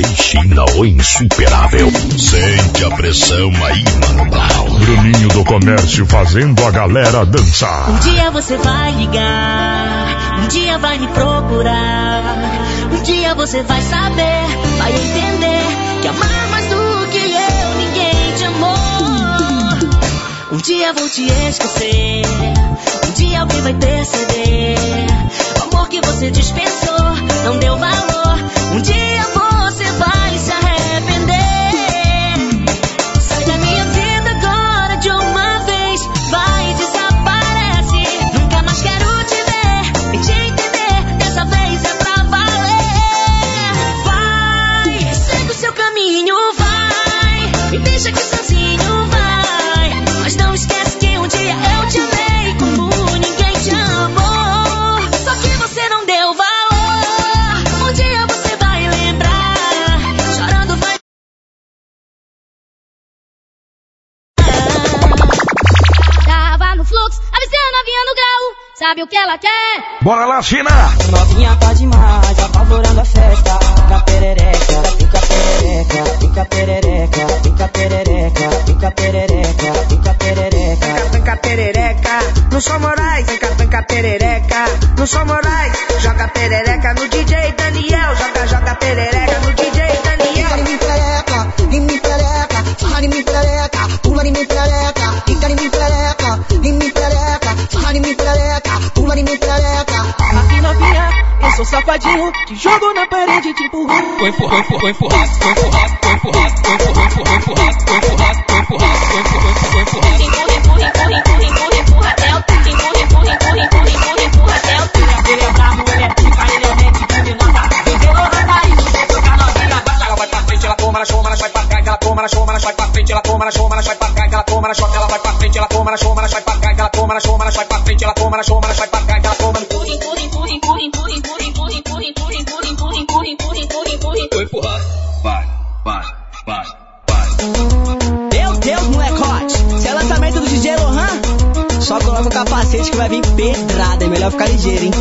China, o insuperável. Sente a pressão aí, mano Brown. Bruninho do Comércio fazendo a galera dançar. Um dia você vai ligar, um dia vai me procurar. Um dia você vai saber, vai entender que amar mais do que eu, ninguém te amou. Um dia vou te esquecer, um dia alguém vai perceber. O amor que você dispensou, não deu valor. Um dia você Sabe o que ela quer? Bora lá, China! Novinha tá demais, apavorando a festa. Fica perereca, fica perereca, fica perereca, fica perereca, fica perereca, fica perereca. Panca perereca, não sou Moraes, panca panca perereca, não sou Moraes, joga perereca no DJ Daniel, joga joga perereca no DJ Daniel. Fica em mim perereca, em mim perereca, em mim perereca, pula em mim perereca, fica em mim perereca, mim perereca. Aqui novinha, eu sou safadinho, te jogo na parede, te empurro. Vou empurrar, vou empurrar, vou empurrar, vou empurrar, vou empurrar, vou empurrar, vou empurrar, vou empurrar, vou empurrar, vou empurrar. Empurra, toma na choma, ela vai pra frente, ela toma na choma, ela vai pra cá, ela toma na choma, ela vai pra frente, ela toma na choma, ela vai pra cá, ela toma na choma, ela vai pra frente, ela toma na choma, ela vai pra cá, ela toma no Empurra, empurra, empurra, empurra, empurra, empurra, empurra, empurra, empurra, empurra, empurra, empurra, empurra, empurra, empurra. Vou empurrar. Vai, vai, vai, vai. Meu Deus, molecote, se é lançamento do DJ Lohan, só coloca o capacete que vai vir pedrada, é melhor ficar ligeiro, hein?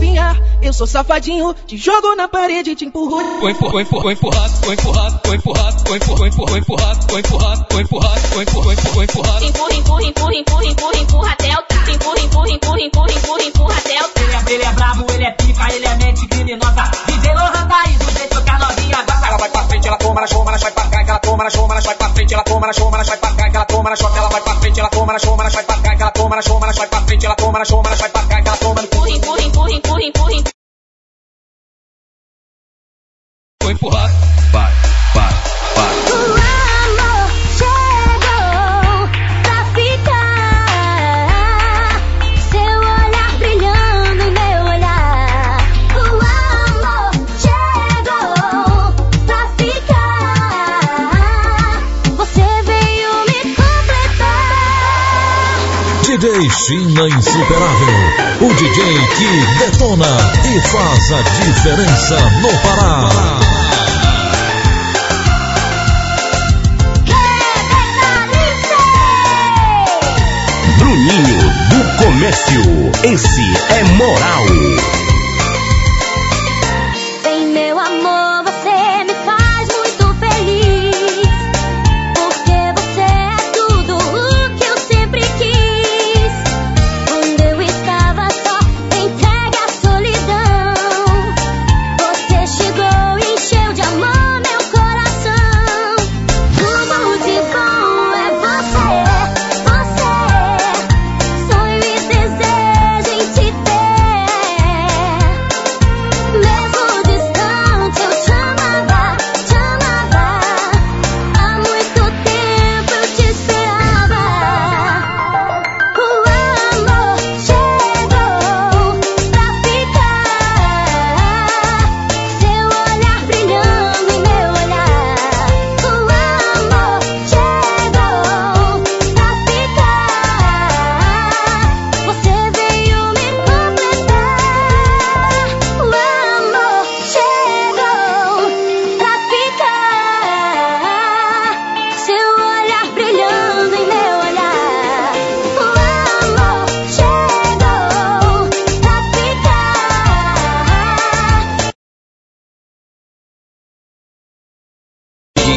Novinha, eu sou safadinho, te jogo na parede, te empurro. Vou empurrar, vou empurrar, vou empurrar, vou empurrar, vou empurrar, vou empurrar, vou empurrar, vou empurrar, vou empurrar, vou empurrar. Empurra, empurra, empurra, empurra, empurra, empurra até o teto. Empurra, empurra, empurra, empurra, empurra, empurra até o teto. Ele é, é brabo, ele é pica, ele é mente criminosa. DJ Lohan tá aí, do jeito que a novinha. Ela vai pra frente, ela toma na choma, ela vai pra cá, ela toma na choma, ela vai pra frente, ela toma na choma, ela vai pra cá, ela toma na choma, ela vai pra frente, ela toma na choma, ela vai pra cá, ela toma na choma, ela vai pra frente, ela toma na choma, ela vai pra cá, ela toma empurra, empurra, empurra, empurra, empurra. Vou empurrar. Vai, vai, vai. DJ China Insuperável. O DJ que detona e faz a diferença no Pará. Bruninho do Comércio. Esse é moral.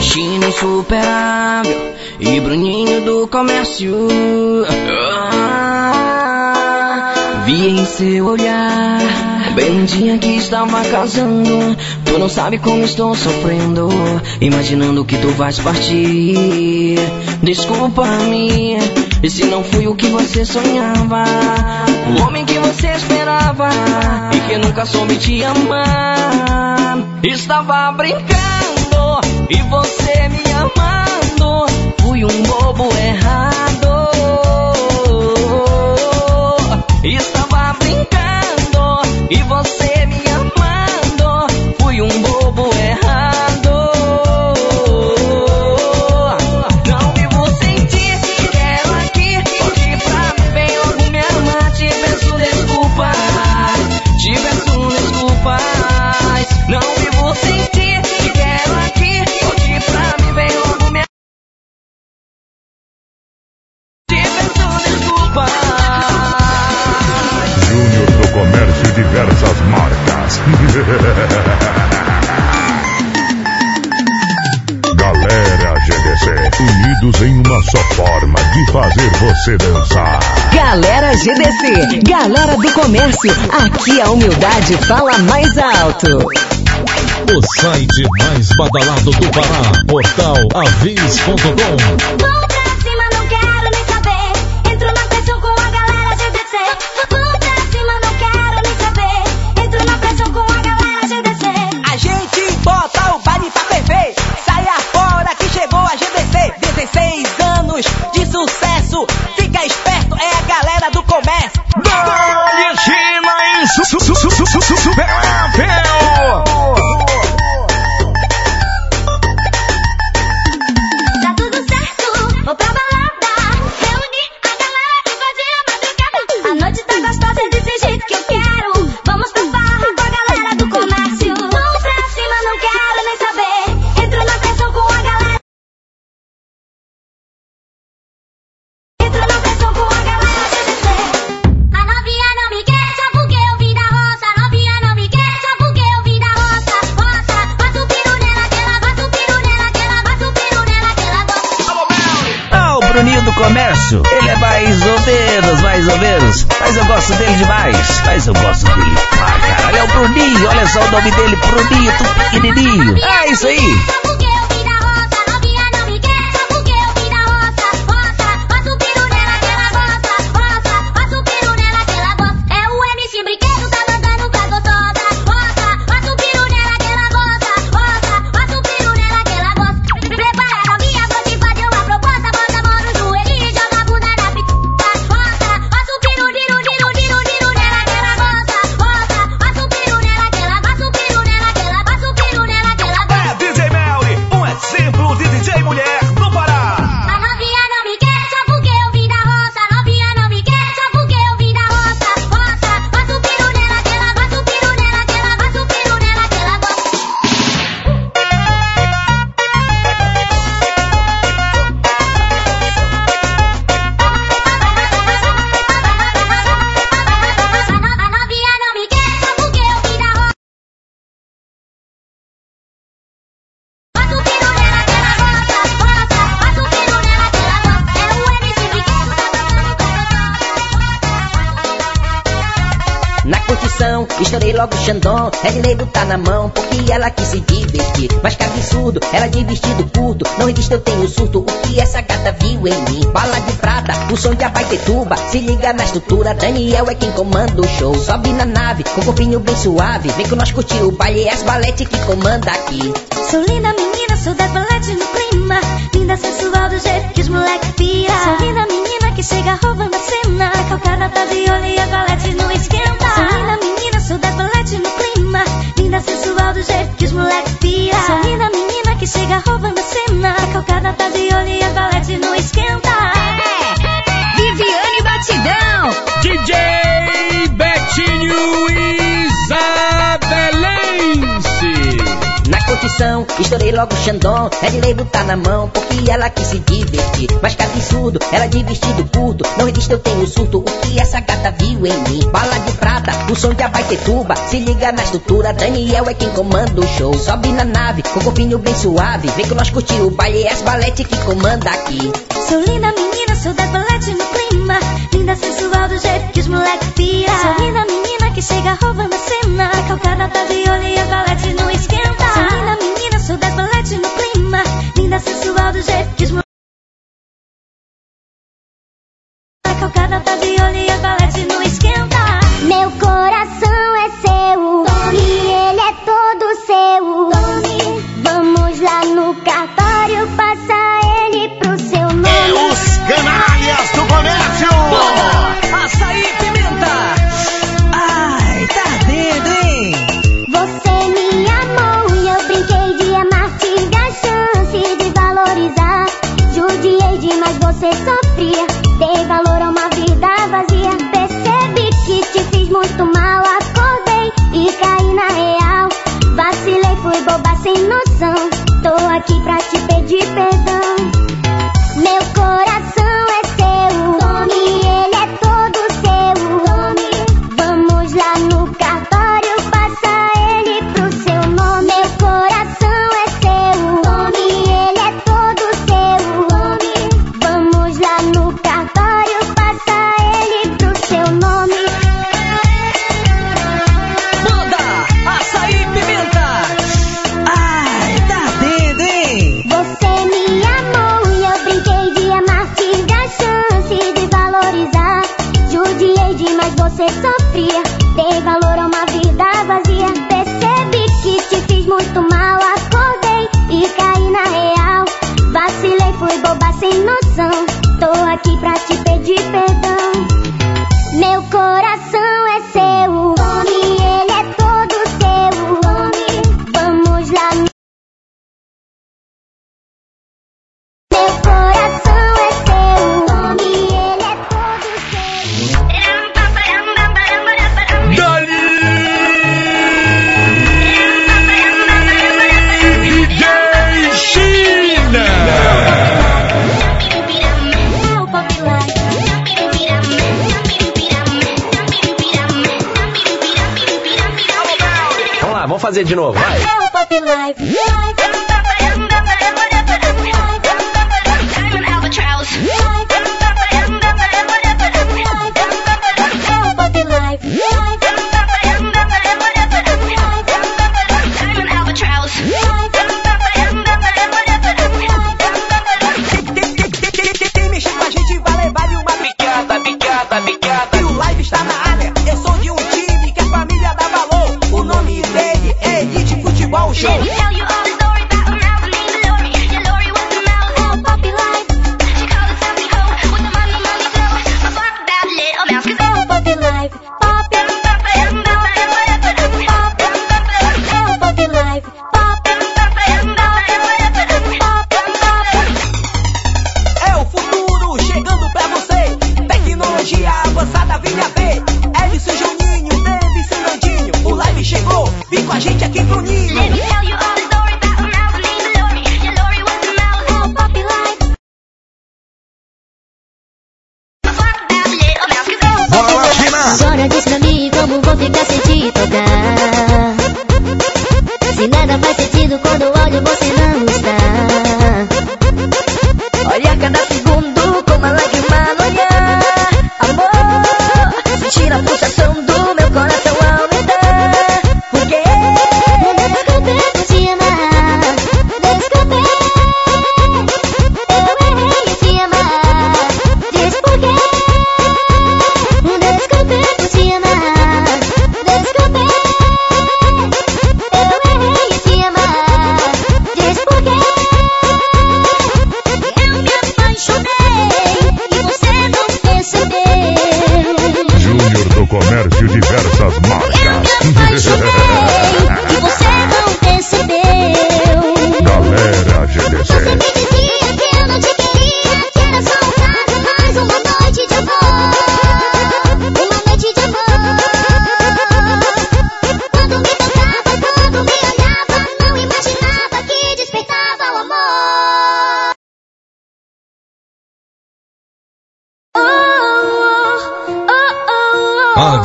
China insuperável e Bruninho do comércio. Ah, vi em seu olhar, bem no dia que estava casando. Tu não sabe como estou sofrendo, imaginando que tu vais partir. Desculpa-me, se não fui o que você sonhava, o homem que você esperava e que nunca soube te amar. Estava brincando e você me amando. Fui um bobo errado. Estava brincando e você Galera GDC, unidos em uma só forma de fazer você dançar. Galera GDC, galera do comércio, aqui a humildade fala mais alto. O site mais badalado do Pará, portal avis.com. insuperável. Mas eu gosto dele demais. Mas eu gosto dele pra caralho. É o Bruninho, olha só o nome dele, Bruninho, tudo pequenininho. É isso aí. O Xandão. Red Label tá na mão, porque ela quis se divertir. Mas que absurdo, ela de vestido curto. Não resiste, eu tenho surto. O que essa gata viu em mim? Bala de prata, o som de Abaitetuba. Se liga na estrutura, Daniel é quem comanda o show. Sobe na nave, com corpinho bem suave. Vem com nós curtir o baile, é as balete que comanda aqui. Sou linda menina, sou das baletes no clima. Linda sensual do jeito que os moleque pira. Sou linda menina que chega roubando a cena. A calcada tá de olho e as baletes não esquenta. Sou linda menina, sou das baletes no clima. Linda sensual do jeito que os moleque pira. Sou linda menina que chega roubando a cena. A calcada tá de olho e as baletes não esquenta. Viviane Batidão, DJ Betinho Isabelense. Posição, estourei logo o Xandão. É de lei botar na mão, porque ela quis se divertir. Mas que absurdo, ela de vestido curto. Não resiste, eu tenho surto. O que essa gata viu em mim? Bala de prata, o som de abaitetuba. Se liga na estrutura, Daniel é quem comanda o show. Sobe na nave, com o corpinho bem suave. Vem que nós curtir o baile, é as balete que comanda aqui. Sou linda menina, sou das balete no clima. Linda sensual do jeito que os moleques pira. Sou linda menina que chega roubando a cena. Calcada tá de olho e as balete não esquenta. Sou linda sou das balete no clima. Linda sensual do jeito que os moleques Calcada tá de olho e as balete não esquenta. Meu coração é seu, e ele é todo seu. Vamos lá no cartório, passa ele pro seu nome. É os canalhas do comércio! Noção. Tô aqui pra te pedir perdão. Sem noção. Tô aqui pra te pedir perdão. Fazer de novo, vai. Pop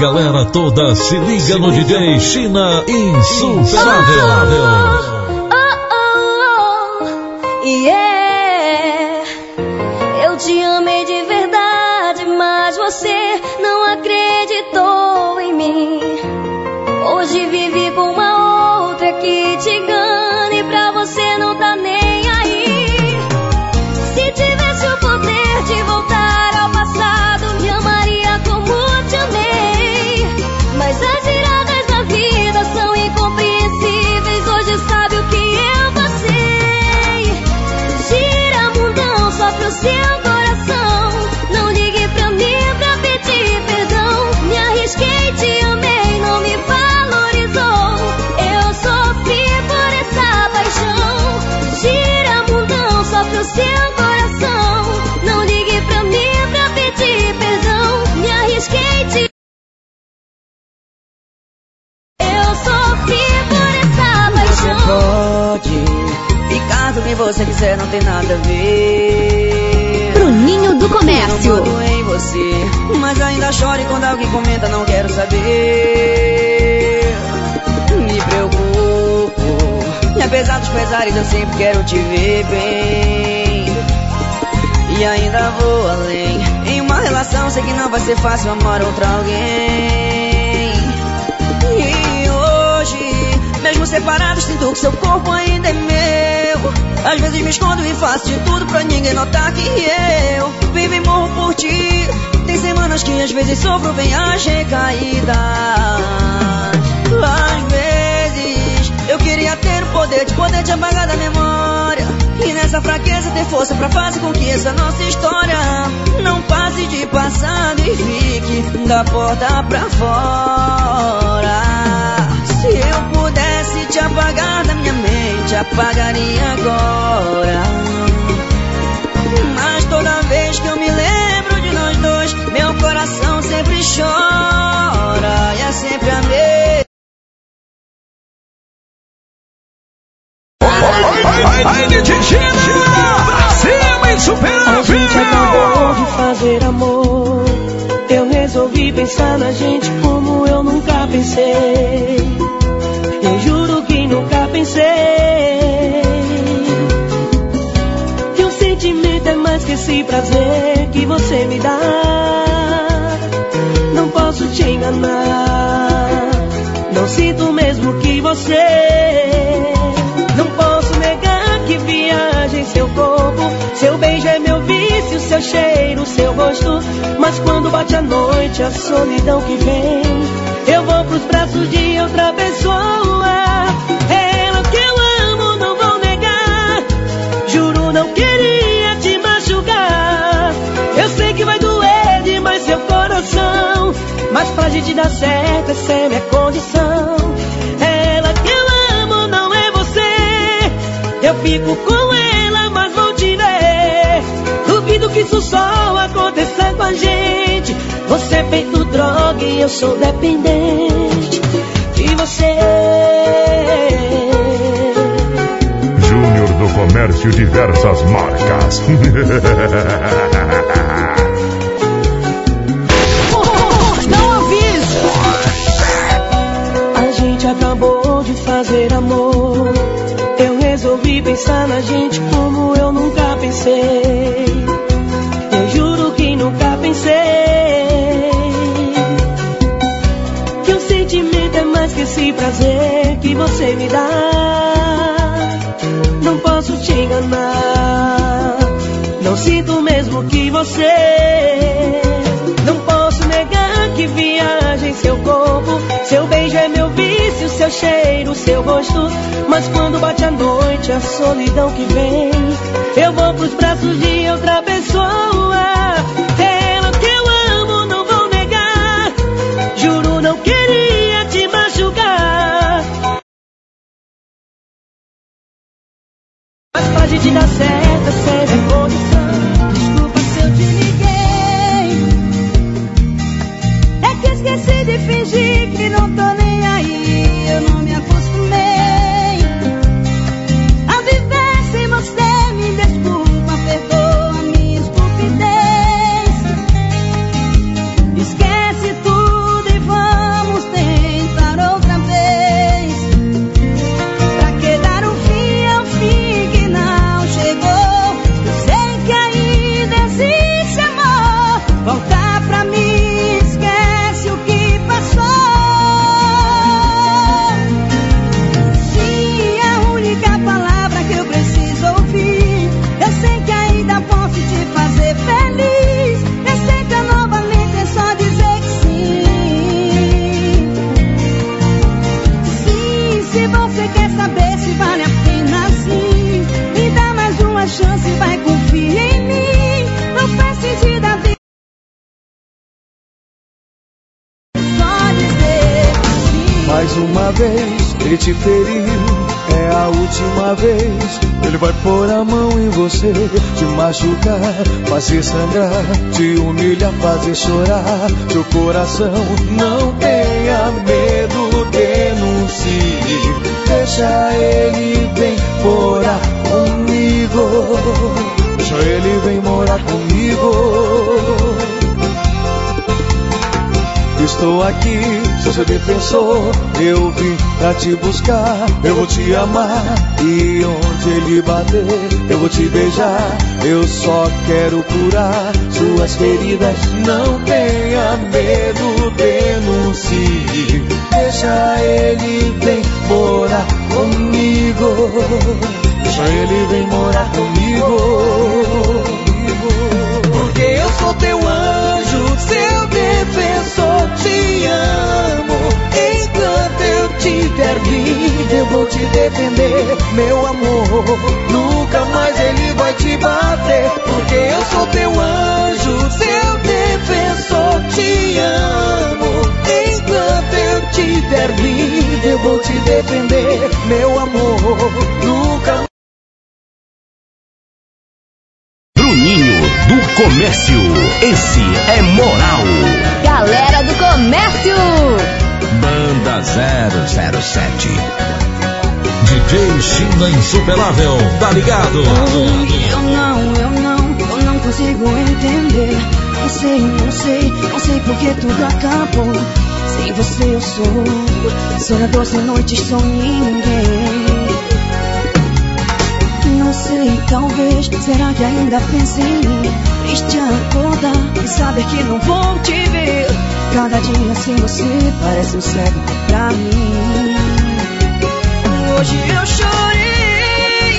galera toda se liga no DJ China Insuperável. Seu coração. Não ligue pra mim pra pedir perdão. Me arrisquei, te eu sofri por essa Você paixão. pode ficar com quem você quiser, não tem nada a ver. Bruninho do Comércio. Não mando em você, mas ainda chore quando alguém comenta, não quero saber. Apesar dos pesares, eu sempre quero te ver bem. E ainda vou além. Em uma relação, sei que não vai ser fácil amar outra alguém. E hoje, mesmo separados, sinto que seu corpo ainda é meu. Às vezes me escondo e faço de tudo pra ninguém notar que eu vivo e morro por ti. Tem semanas que às vezes sofro bem as recaídas. Poder de poder te apagar da memória. E nessa fraqueza ter força pra fazer com que essa nossa história não passe de passado e fique da porta pra fora. Se eu pudesse te apagar da minha mente, apagaria agora. Mas toda vez que eu me lembro de nós dois, meu coração sempre chora. E é sempre a mesma. DJ China! Pra cima, A gente acabou de fazer amor. Eu resolvi pensar na gente como eu nunca pensei. Eu juro que nunca pensei. Que o sentimento é mais que esse prazer que você me dá. Não posso te enganar. Não sinto mesmo que você. Seu cheiro, seu rosto. Mas quando bate a noite, a solidão que vem, eu vou pros braços de outra pessoa. Ela que eu amo, não vou negar. Juro, não queria te machucar. Eu sei que vai doer demais seu coração. Mas pra gente dar certo, essa é minha condição. Ela que eu amo, não é você. Eu fico com Duvido que isso só aconteça com a gente. Você é feito droga e eu sou dependente de você. Júnior do Comércio Diversas Marcas. Não avisa. A gente acabou de fazer amor. Eu resolvi pensar na gente como eu nunca pensei. Esse prazer que você me dá. Não posso te enganar. Não sinto mesmo que você. Não posso negar que viaja em seu corpo. Seu beijo é meu vício, seu cheiro, seu rosto. Mas quando bate a noite, a solidão que vem, eu vou pros braços de outra pessoa. Ela que eu amo, não vou negar. Juro, não queria machucar, fazer sangrar, te humilhar, fazer chorar. Seu coração não tenha medo, denuncie. Deixa ele bem morar comigo. Deixa ele vem morar comigo. Estou aqui, sou seu defensor. Eu vim pra te buscar. Eu vou te amar. E onde ele bater, eu vou te beijar. Eu só quero curar suas feridas. Não tenha medo, denuncie. Deixa ele vem morar comigo. Deixa ele vem morar comigo. Porque eu sou teu anjo, seu defensor. Amo. Enquanto eu tiver vida, eu vou te defender, meu amor. Nunca mais ele vai te bater. Porque eu sou teu anjo, seu defensor. Te amo. Enquanto eu tiver vida, eu vou te defender, meu amor. Nunca Comércio. Esse é moral. Galera do comércio! Banda 007. DJ China Insuperável, tá ligado? Eu não, eu não, eu não consigo entender. Não sei, não sei, não sei por que tudo acabou. Sem você eu sou sonhador sem noites, sou ninguém. Não sei, talvez, será que ainda pensa em mim? Triste acordar e saber que não vou te ver. Cada dia sem você parece um cego pra mim. Hoje eu chorei,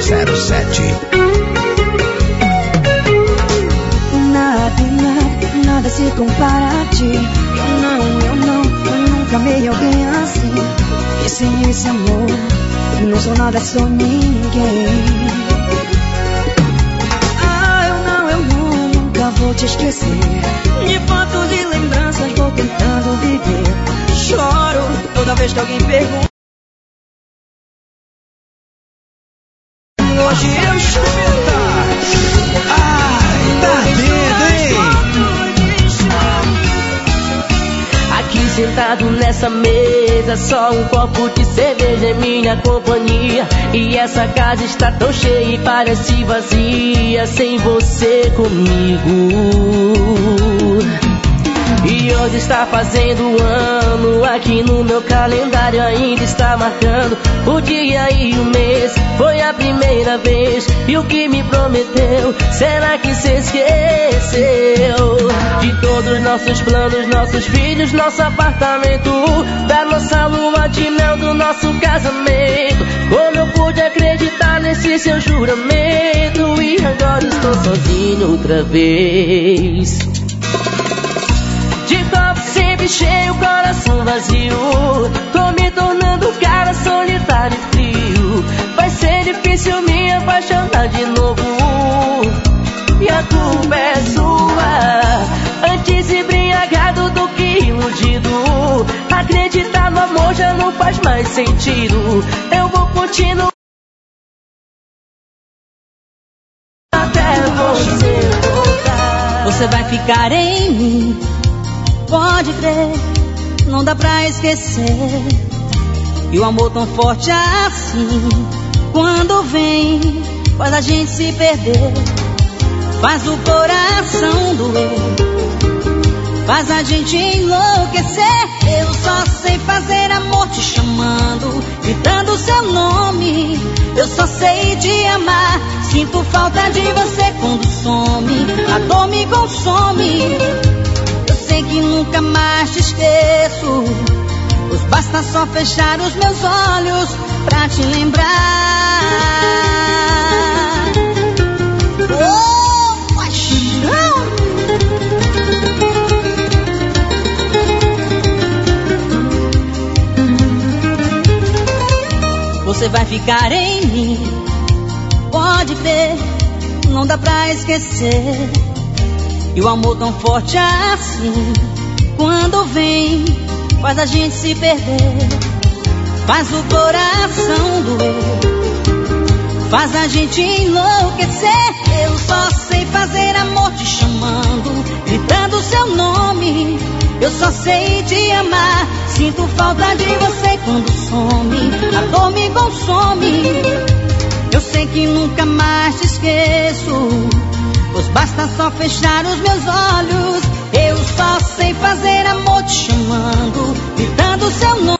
007. Nada, nada, nada se compara a ti. Eu não, eu não, eu nunca amei alguém assim. E sem esse amor Não sou nada, sou ninguém. Ah, eu não, eu nunca vou te esquecer. De fotos e lembranças vou tentando viver. Choro toda vez que alguém pergunta Hoje eu choro Ai, tá Aqui sentado nessa mesa, só um copo de cerveja em minha companhia. E essa casa está tão cheia e parece vazia sem você comigo. E hoje está fazendo ano, aqui no meu calendário ainda está marcando o dia e o mês. Foi a primeira vez e o que me prometeu, será que se esqueceu? De todos nossos planos, nossos filhos, nosso apartamento, da nossa lua de mel, do nosso casamento. Como eu pude acreditar nesse seu juramento? E agora estou sozinho outra vez. Amor já não faz mais sentido. Eu vou continuar. Até você voltar. Você vai ficar em mim, pode crer, não dá pra esquecer. E o amor tão forte assim, quando vem, faz a gente se perder, faz o coração doer. Faz a gente enlouquecer. Eu só sei fazer amor te chamando, gritando seu nome. Eu só sei te amar. Sinto falta de você quando some. A dor me consome. sei que nunca mais te esqueço. Pois basta só fechar os meus olhos pra te lembrar. Oh, Você vai ficar em mim, pode crer, não dá pra esquecer. E o amor tão forte assim, quando vem, faz a gente se perder. Faz o coração doer, faz a gente enlouquecer. Eu só sei fazer amor te chamando, gritando seu nome. Eu só sei te amar, sinto falta de você quando some. A dor me consome. Eu sei que nunca mais te esqueço. Pois basta só fechar os meus olhos. Eu só sei fazer amor te chamando, gritando seu nome.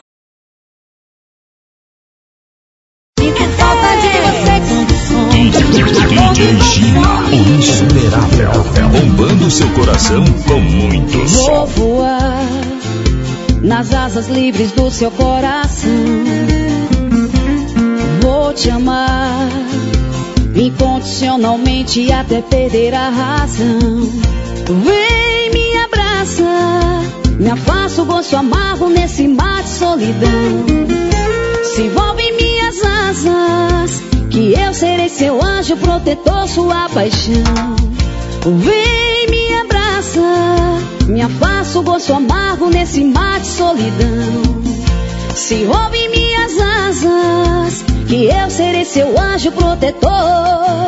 Bombando seu coração com muito Vou som. voar nas asas livres do seu coração. Vou te amar incondicionalmente até perder a razão. Vem, me abraça, me afasta o gosto amargo nesse mar de solidão. Se envolve em minhas asas, que eu serei seu anjo protetor, sua paixão. Vem, me afasta o gosto amargo nesse mar de solidão. Se em minhas asas, que eu serei seu anjo protetor.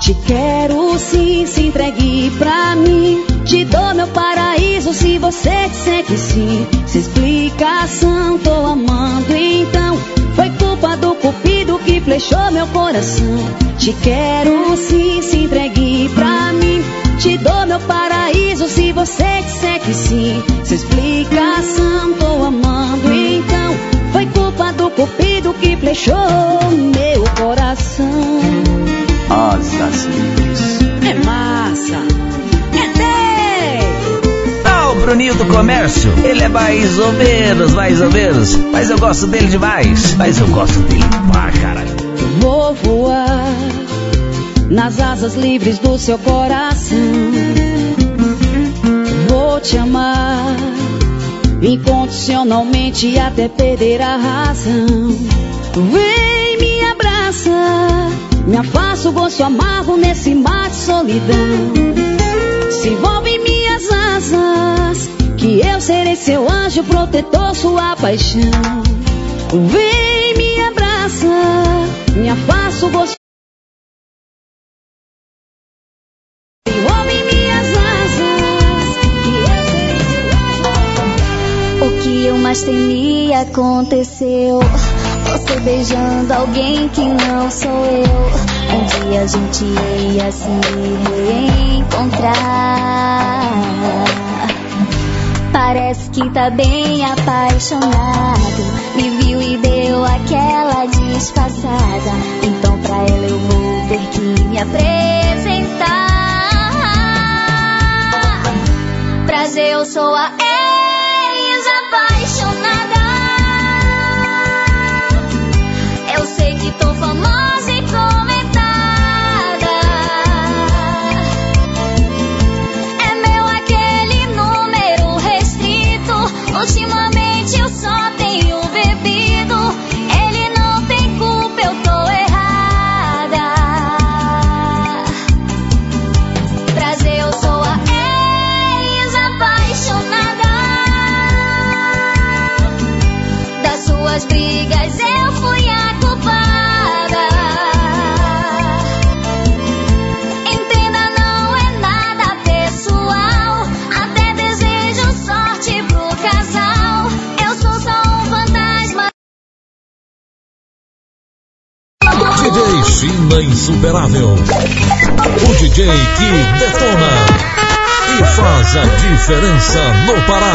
Te quero sim, se entregue pra mim. Te dou meu paraíso se você disser que sim. Se explicação, tô amando então. Foi culpa do cupido que flechou meu coração. Te quero sim, se entregue pra mim. Te dou meu paraíso se você disser que sim. Se explicação, tô amando então. Foi culpa do cupido que flechou meu coração. Asas livres. É massa! É Ah, o Bruninho do Comércio, ele é mais ou menos, mais ou menos. Mas eu gosto dele demais. Mas eu gosto dele pra caralho. Vou voar nas asas livres do seu coração. Vou te amar incondicionalmente até perder a razão. Vem, me abraça, me afasta o gosto amargo nesse mar de solidão. Se envolve em minhas asas, que eu serei seu anjo protetor, sua paixão. Vem, me abraça, me afasta o gosto. Mais temia aconteceu. Você beijando alguém que não sou eu. Um dia a gente ia se reencontrar. Parece que tá bem apaixonado. Me viu e deu aquela disfarçada. Então pra ela eu vou ter que me apresentar. Prazer, eu sou a ex diferença no Pará.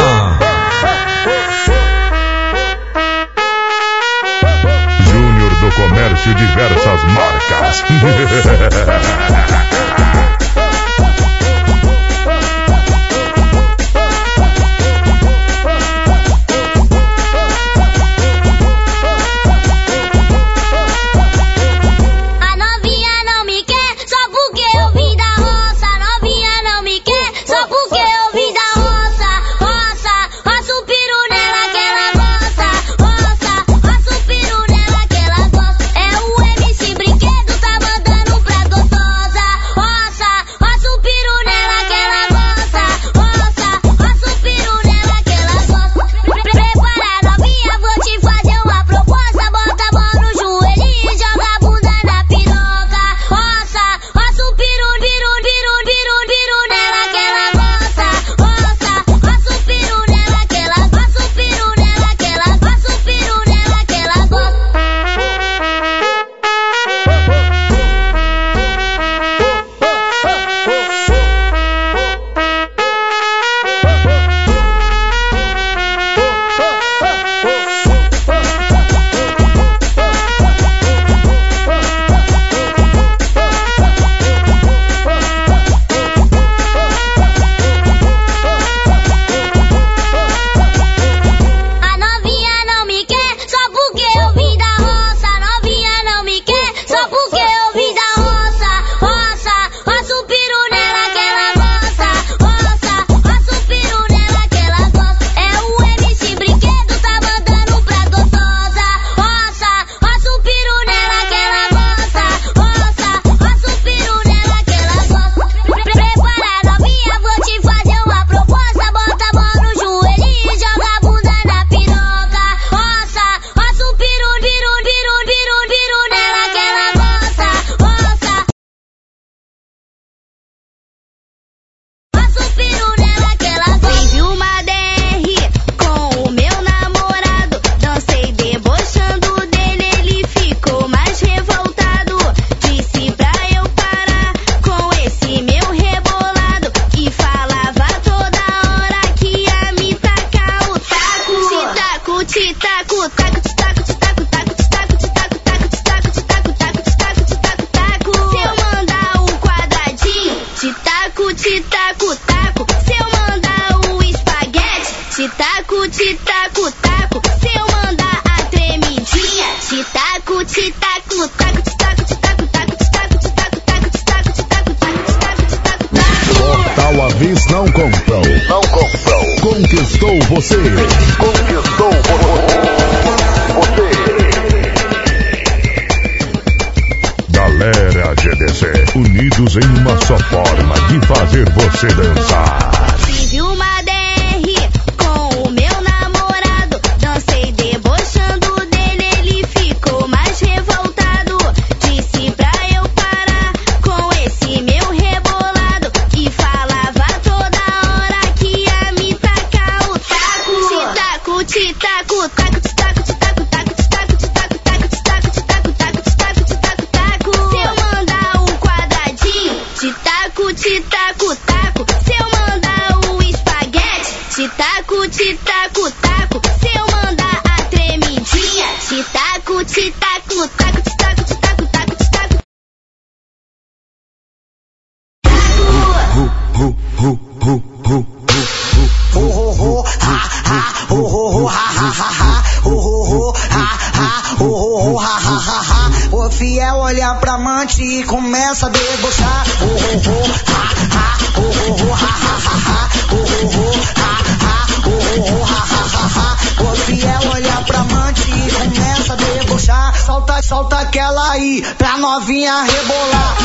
O fiel olha pra amante e começa a debochar. Ho ho ho, ha ha, ho ho ho, ha ha ha ha, ho ho ho, ha ha, ho ho ho, ha ha ha ha. O fiel olha pra amante e começa a debochar. Solta, solta aquela aí pra novinha rebolar.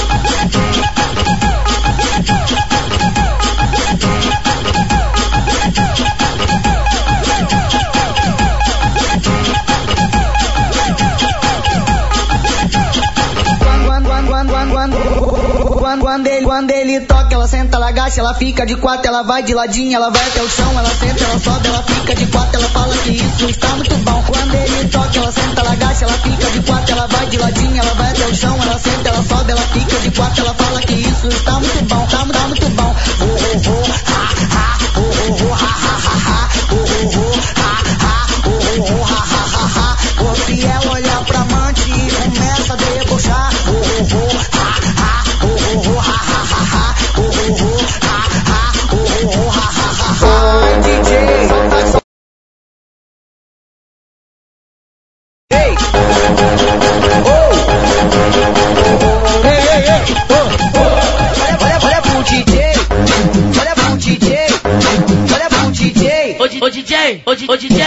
Quando, quando, ele, quando ele toca, ela senta, ela agacha, ela fica de quatro, ela vai de ladinho, ela vai até o chão, ela senta, ela sobe, ela fica de quatro, ela fala que isso está muito bom. Quando ele toca, ela senta, ela agacha, ela fica de quatro, ela vai de ladinho, ela vai até o chão, ela senta, ela sobe, ela fica de quatro, ela fala que isso está muito bom, tá, tá muito bom. Oh, oh, oh, ha, ha, oh, oh, oh, ha, DJ, ô, DJ.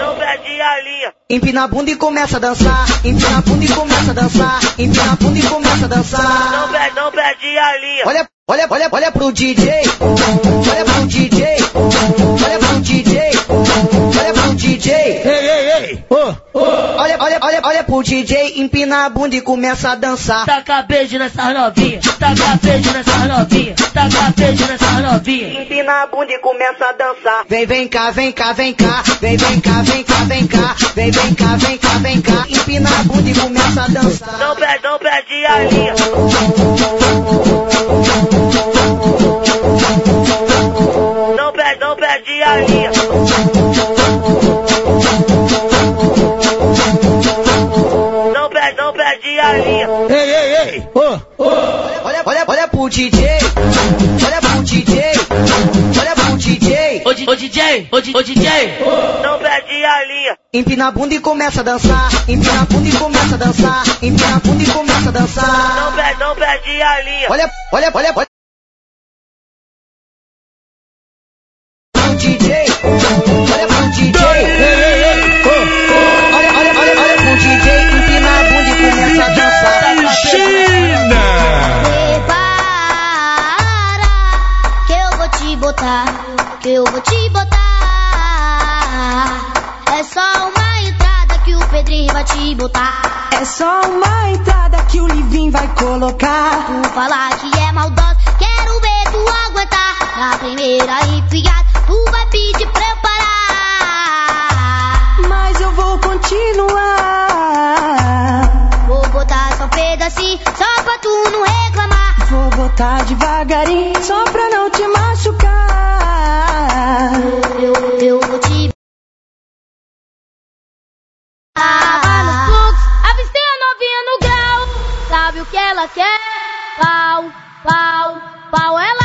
Não perde a linha. Empina a bunda e começa a dançar. Empina a bunda e começa a dançar. Empina a bunda e começa a dançar. Não perde, não perde a linha. Olha, olha, olha, olha pro DJ. Olha pro DJ. Olha pro DJ. Olha pro DJ. Olha, olha, olha, olha pro DJ. Empina a bunda e começa a dançar. Taca beijo nessa novinha. Taca beijo nessa novinha. Taca beijo nessa novinha. Empina a bunda e começa a dançar. Vem, vem cá, vem cá, vem cá. Vem, vem cá, vem cá, vem cá. Vem, vem cá, vem cá, vem cá. Empina a bunda e começa a dançar. Não perde, não perde a linha. Não perde, não perde a linha. Ei, ei, ei! Olha, olha, olha pro DJ! Olha pro DJ! Olha pro DJ! Ô, ô DJ, ô, ô DJ. Não perde a linha. Empina a bunda e começa a dançar. Empina a bunda e começa a dançar. Empina a bunda e começa a dançar. Não perde, não perde a linha. Olha, olha, olha, olha. Botar devagarinho, só pra não te machucar. Eu, eu vou te. Ah, nos fluxos, avistei a novinha no grau. Sabe o que ela quer? Pau, pau, pau, ela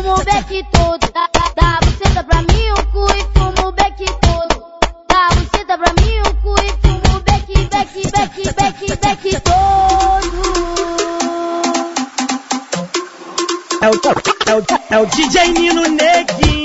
fumo o beck todo. Dá, dá a buceta pra mim o cu e fumo o beck todo. Dá você dá pra mim o cu e fumo o beck, beck, beck, beck, beck todo. É o, é o, é o é DJ Nino Neguinho.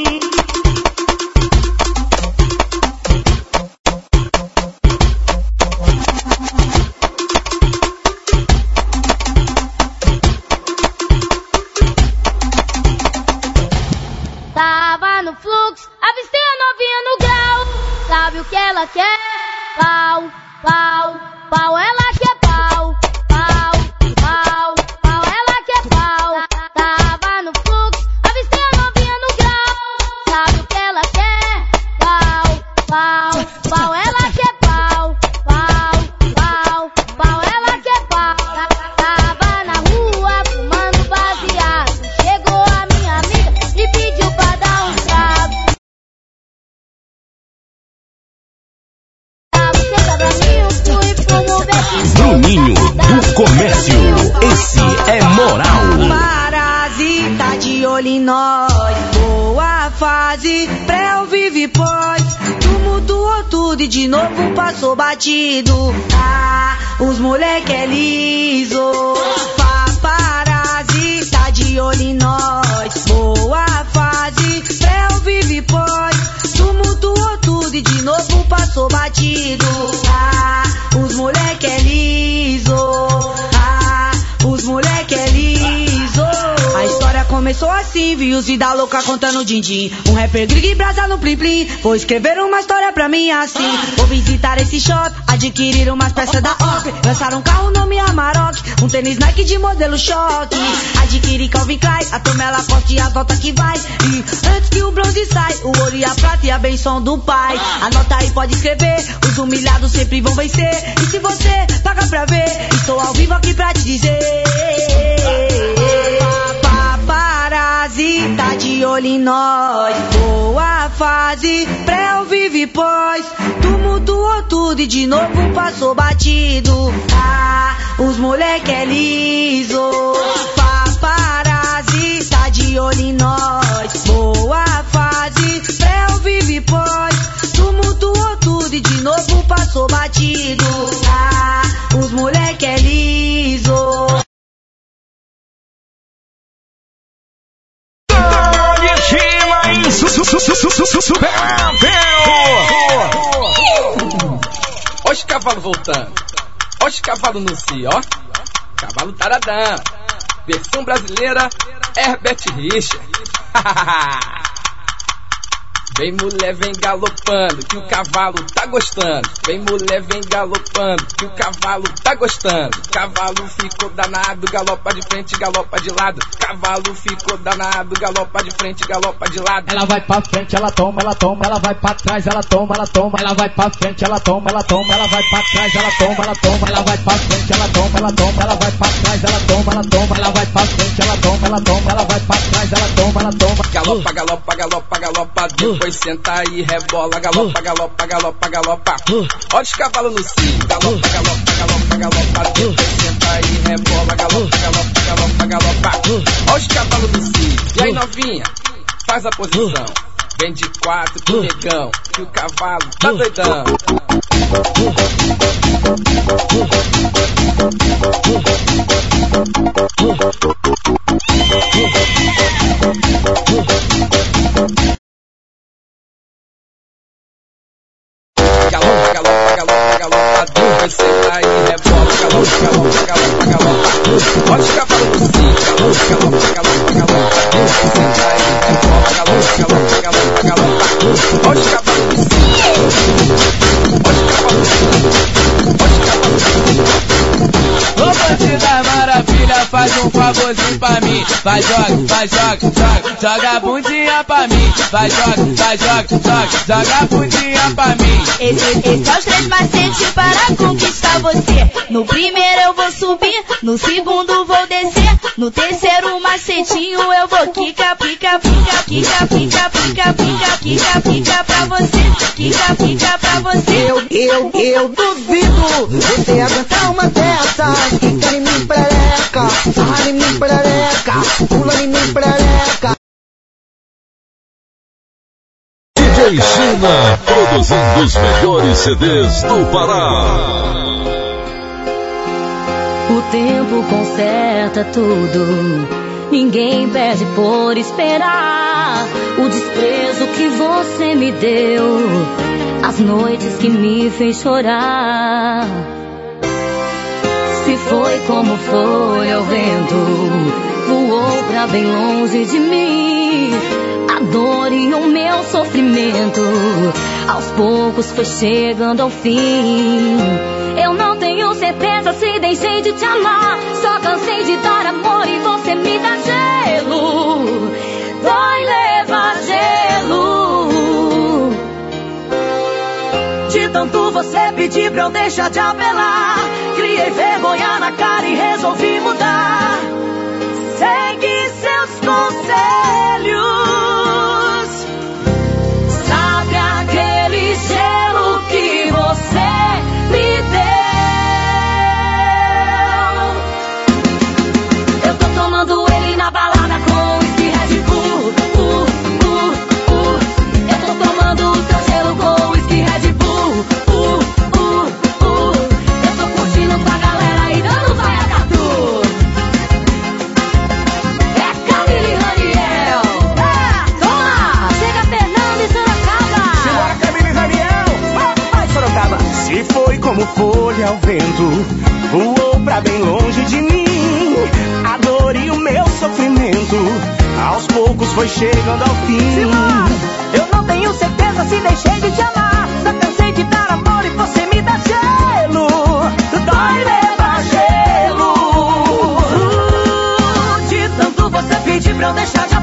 Passou batido. Ah, os moleque é liso. Paparazzi de olho em nós. Boa fase, pré vive pós. Tu mudou tudo e de novo passou batido. Ah, começou assim, vi os vida louca contando din-din. Um rapper grig brasa no plim plim. Vou escrever uma história pra mim assim. Vou visitar esse shopping, adquirir umas peças da OP. Lançar um carro nome Amarok, um tênis Nike de modelo choque. Adquirir Calvin Klein, a turma ela posta e a volta que vai. E antes que o bronze sai, o ouro e a prata e a benção do pai. Anota aí, pode escrever, os humilhados sempre vão vencer. E se você paga pra ver, estou ao vivo aqui pra te dizer. Paparazzi tá de olho em nós. Boa fase, pré ou vive pós. Tu mudou tudo e de novo passou batido. Ah, os moleque é liso. Paparazzi tá de olho em nós. Boa fase, pré ou vive pós. Tu mudou tudo e de novo passou batido. Ah, os moleque é liso. Cima em su, su, su, su, su, su, su, super Ó os cavalos voltando. Ó os cavalos no si, ó. Cavalo taradão. Versão brasileira, Herbert Richard. Vem mulher, vem galopando, que o cavalo tá gostando. Vem mulher, vem galopando, que o cavalo tá gostando. Cavalo ficou danado, galopa de frente, galopa de lado. Cavalo ficou danado, galopa de frente, galopa de lado. Ela vai pra frente, ela toma, ela toma, ela vai pra trás, ela toma, ela toma, ela vai pra frente, ela toma, ela toma, ela vai pra trás, ela toma, ela toma, ela vai pra frente, ela toma, ela toma, ela vai pra trás, ela toma, ela toma, ela vai pra frente, ela toma, ela toma, ela vai pra trás, ela toma, ela toma. Galopa, galopa, galopa, galopa, depois senta e rebola, galopa, galopa, galopa, galopa. Olha os cavalos no cio, galopa, galopa, galopa, galopa, depois senta e rebola, galopa, galopa, galopa, galopa. Olha os cavalos no cio. E aí novinha, faz a posição. Vem de quatro pro negão, que o cavalo tá doidão. Galopa, galopa, galopa, galopa, depois senta e rebola, e galopa, galopa. Olha os cavalos no cio, olha os cavalos Ô bandida maravilha, faz um favorzinho pra mim. Vai, joga, vai, joga, joga, joga a bundinha pra mim. Vai, joga, vai, joga, joga, joga a bundinha pra mim. Esse, esse é os três macetes para conquistar você. No primeiro eu vou subir, no segundo vou descer, no terceiro macetinho eu vou quica, pica, pica, quica, pica, pica, pica, quica, pica pra você, quica, pica pra você. Eu, eu, eu duvido você aguentar uma dessas. Quica em mim, perereca, sarra em mim, perereca, pula em mim, perereca. DJ China, produzindo os melhores CDs do Pará. O tempo conserta tudo. Ninguém perde por esperar o desprezo que você me deu, as noites que me fez chorar. Se foi como foi ao vento, voou pra bem longe de mim a dor e o meu sofrimento. Aos poucos foi chegando ao fim. Eu não tenho certeza se deixei de te amar. Só cansei de dar amor e você me dá gelo. Vai levar gelo. De tanto você pedir pra eu deixar de apelar. Criei vergonha na cara e resolvi mudar. Segue seus conselhos. ao vento, voou pra bem longe de mim. A dor e o meu sofrimento, aos poucos foi chegando ao fim. Eu não tenho certeza se deixei de te amar. Só cansei de dar amor e você me dá gelo. Dói levar gelo. Uh, de tanto você pedir pra eu deixar de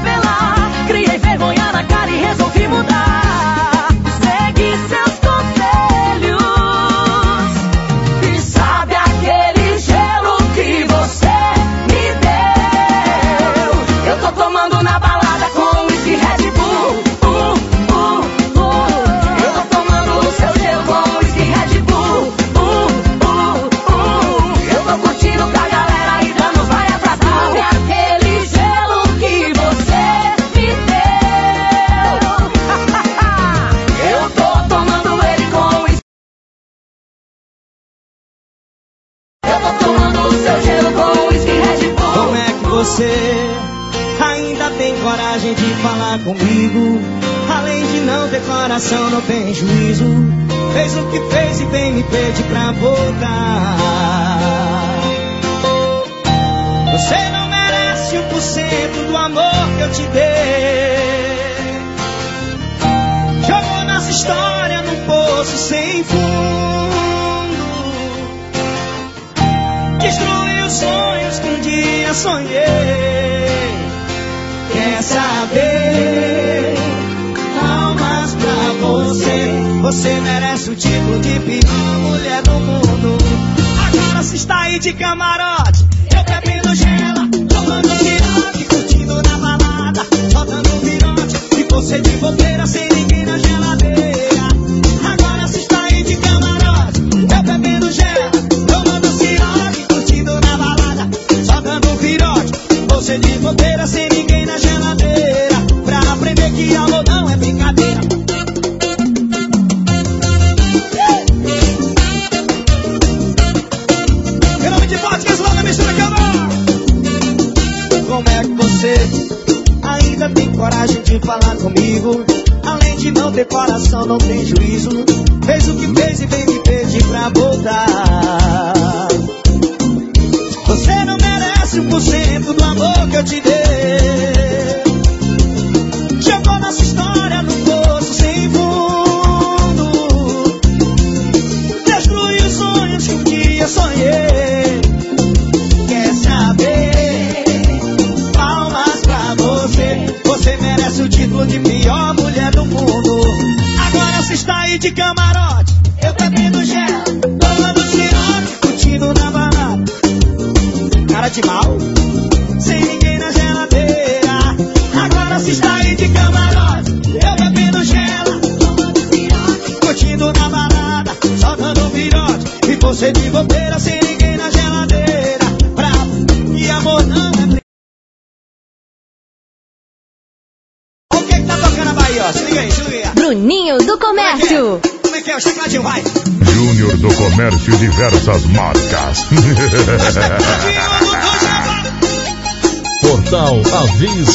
Você merece o título de pior mulher do mundo. Agora se está aí de camarote, eu bebendo gela, tomando pirata curtindo na balada, soltando pirote. E você de bobeira sem ninguém na gela.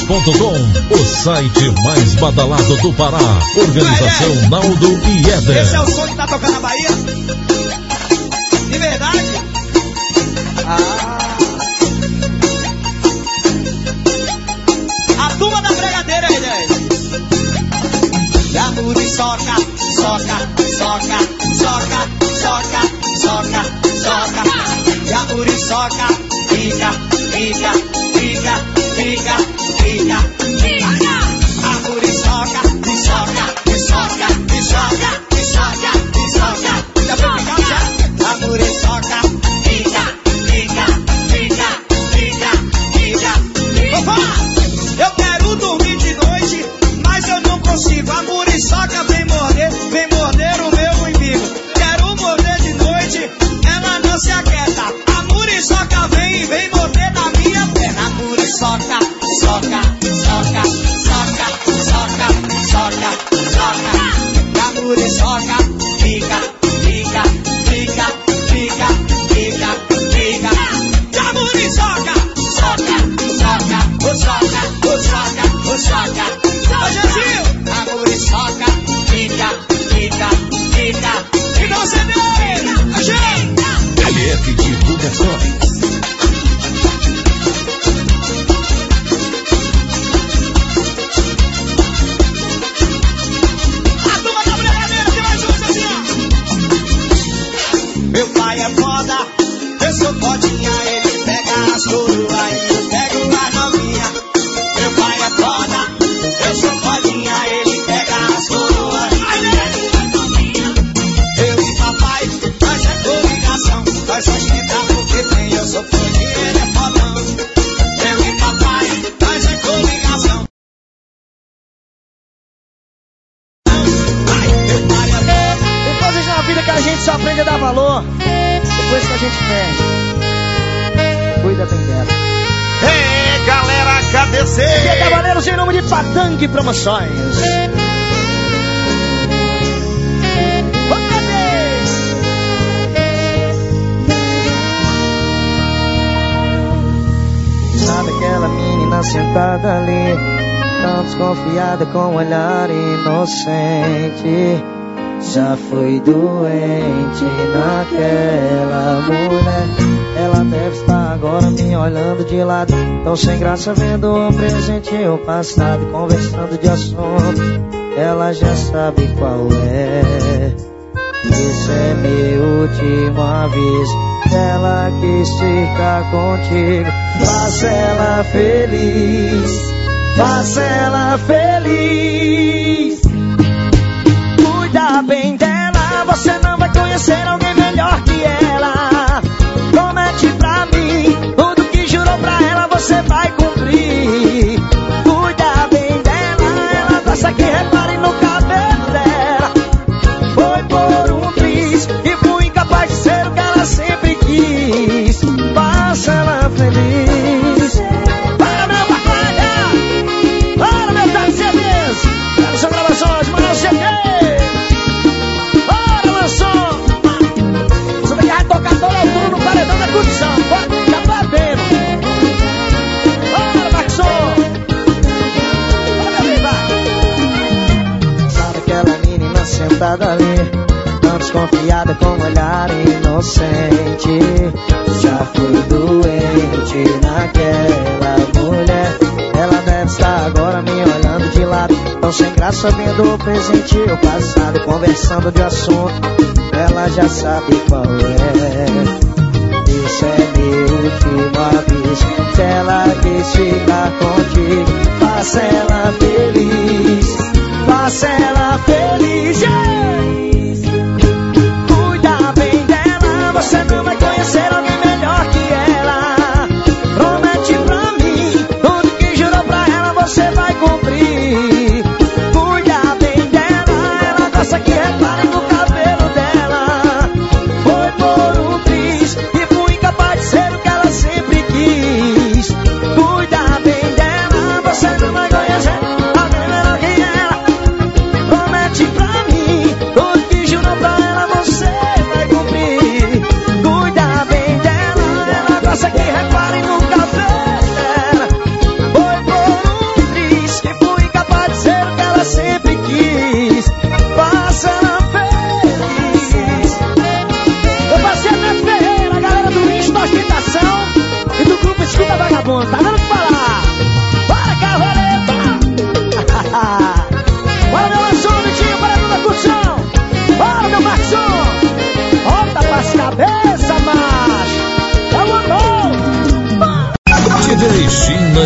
Naldo.com, o site mais badalado do Pará. Organização Naldo e Eder. Esse é o som que tá tocando na Bahia. já conversando de assunto, ela já sabe qual é. Isso é meu último aviso. Ela quis ficar contigo, faça ela feliz, faça ela feliz. Cuida bem dela, você não vai conhecer alguém com um olhar inocente. Já fui doente naquela mulher. Ela deve estar agora me olhando de lado. Tão sem graça, vendo o presente e o passado. Conversando de assunto, ela já sabe qual é. Isso é meu último aviso. Se ela quis ficar contigo, faça ela feliz. Faça ela feliz. Yeah!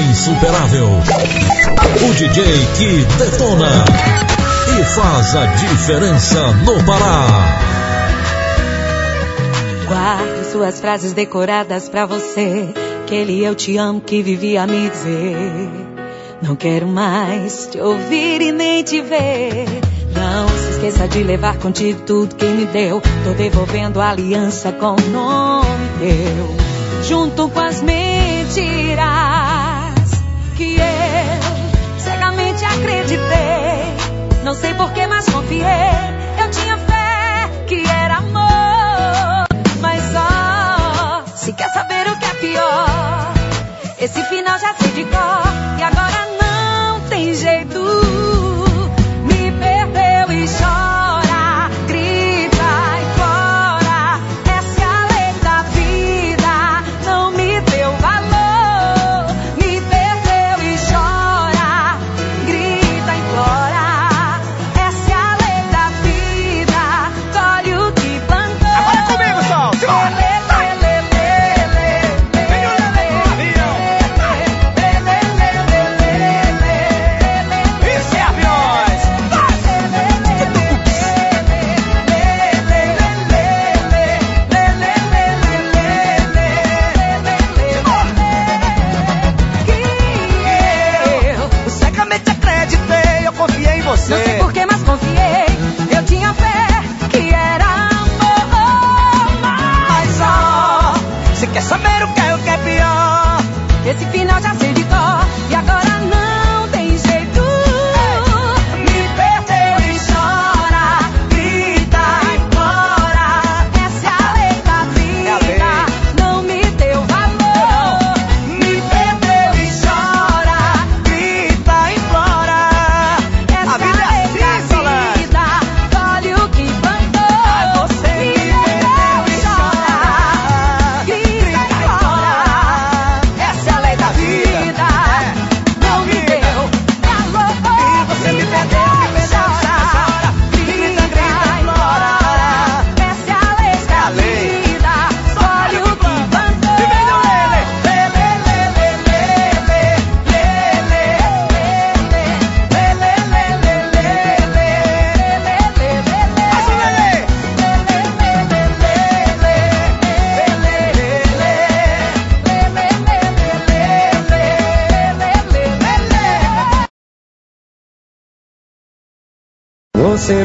Insuperável. O DJ que detona e faz a diferença no Pará. Guarde suas frases decoradas pra você. Aquele eu te amo que vivia a me dizer. Não quero mais te ouvir e nem te ver. Não se esqueça de levar contigo tudo que me deu. Tô devolvendo a aliança com o nome teu. Junto com as mentiras que eu cegamente acreditei. Não sei porquê, mas confiei. Eu tinha fé que era amor. Mas ó, se quer saber o que é pior, esse final já sei de cor. E agora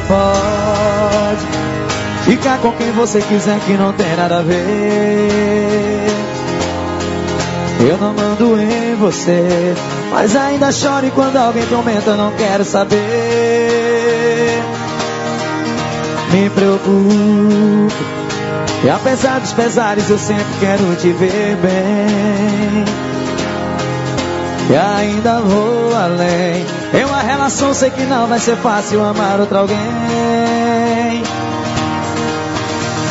pode ficar com quem você quiser que não tem nada a ver. Eu não mando em você, mas ainda chore quando alguém comenta, não quero saber. Me preocupo, e apesar dos pesares, eu sempre quero te ver bem. E ainda vou além. Em uma relação sei que não vai ser fácil amar outra alguém.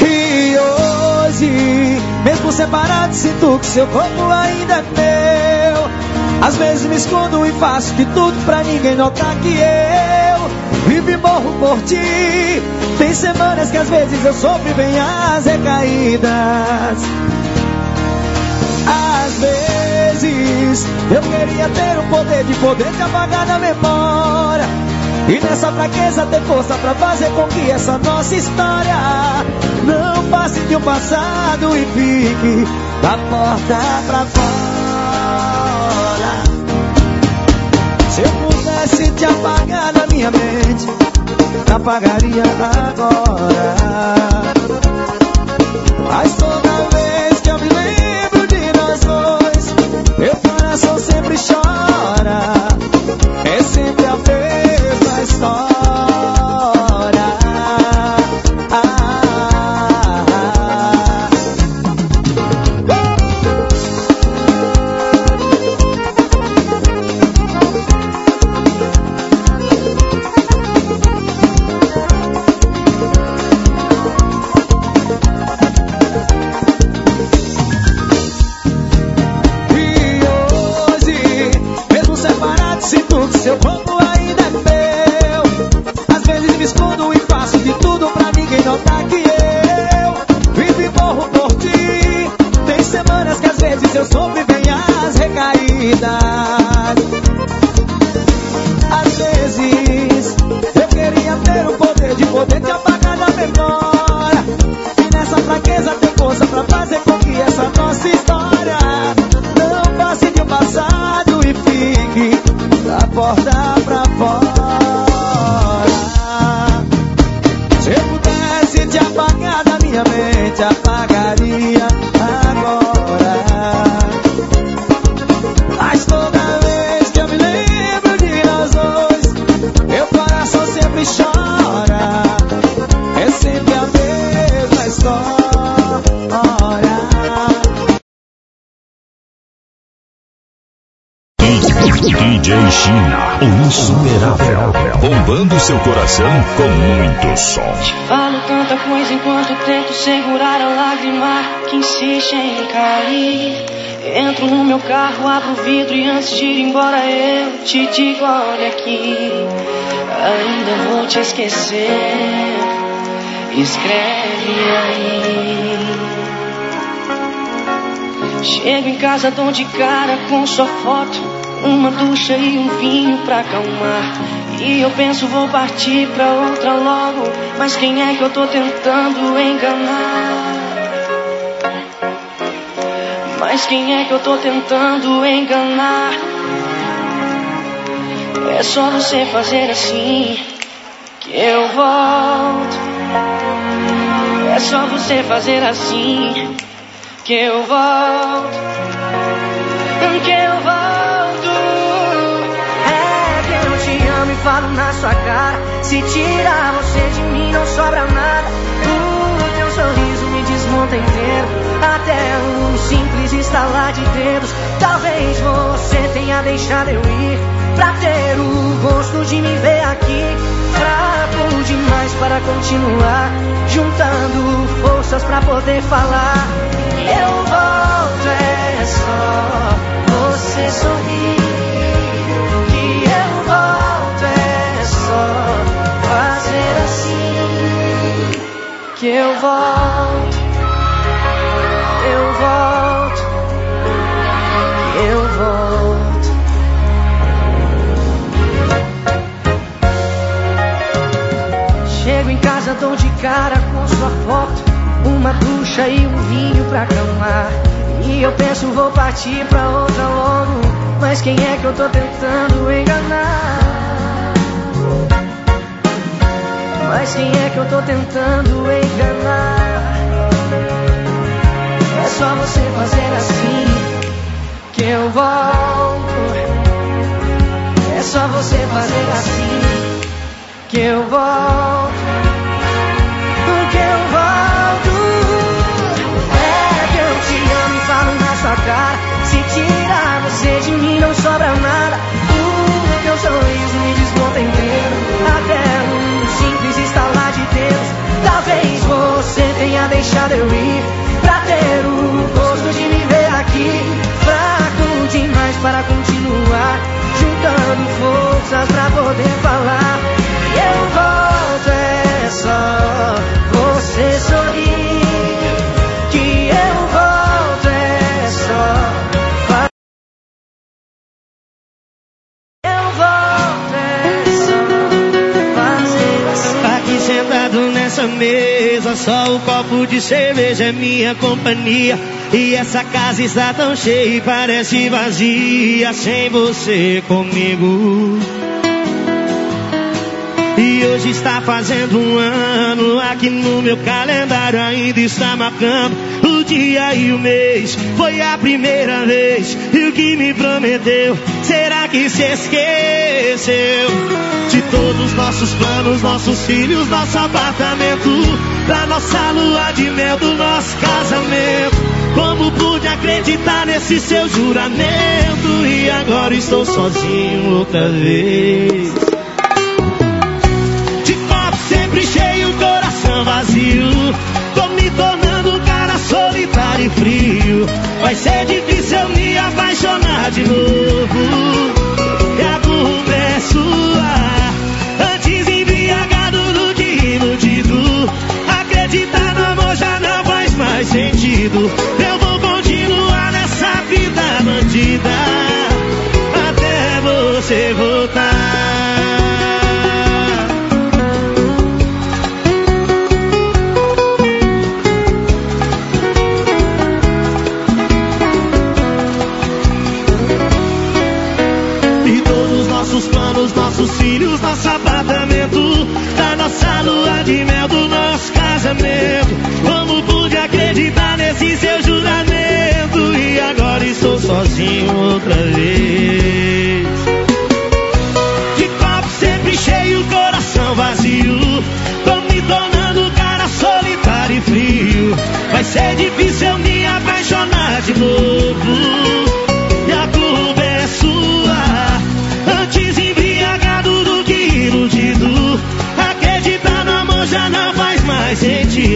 E hoje, mesmo separado, sinto que seu corpo ainda é meu. Às vezes me escondo e faço de tudo pra ninguém notar que eu vivo e morro por ti. Tem semanas que às vezes eu sofro bem as recaídas. Eu queria ter o poder de poder te apagar da memória. E nessa fraqueza ter força pra fazer com que essa nossa história não passe de um passado e fique da porta pra fora. Se eu pudesse te apagar da minha mente, te apagaria agora. Mas toda É sempre a mesma história. Antes de ir embora eu te digo: olha aqui, ainda vou te esquecer. Escreve aí. Chego em casa, dou de cara com sua foto, uma ducha e um vinho pra acalmar. E eu penso, vou partir pra outra logo. Mas quem é que eu tô tentando enganar? Mas quem é que eu tô tentando enganar? É só você fazer assim que eu volto. É só você fazer assim que eu volto. Que eu volto. É que eu te amo e falo na sua cara. Se tirar você de mim, não sobra nada. Desmonta inteiro. Até um simples estalar de dedos. Talvez você tenha deixado eu ir. Pra ter o gosto de me ver aqui. Fraco demais para continuar. Juntando forças pra poder falar. Eu volto, é só você sorrir. Que eu volto, é só fazer assim. Que eu volto, Uma ducha e um vinho pra acalmar. E eu penso, vou partir pra outra logo. Mas quem é que eu tô tentando enganar? Mas quem é que eu tô tentando enganar? É só você fazer assim que eu volto. É só você fazer assim que eu volto. Não sobra nada. O teu sorriso me desmonta inteiro. Até um simples estalar de dedos. Talvez você tenha deixado eu ir. Pra ter o gosto de me ver aqui. Fraco demais para continuar. Juntando forças pra poder falar. E eu volto, é só você sorrir. Só o copo de cerveja é minha companhia. E essa casa está tão cheia e parece vazia sem você comigo. E hoje está fazendo um ano, aqui no meu calendário ainda está marcando dia e o mês. Foi a primeira vez e o que me prometeu, será que se esqueceu? De todos os nossos planos, nossos filhos, nosso apartamento, da nossa lua de mel, do nosso casamento. Como pude acreditar nesse seu juramento? E agora estou sozinho outra vez. De copo sempre cheio, coração vazio. Solitário e frio. Vai ser difícil me apaixonar de novo. E a culpa é sua.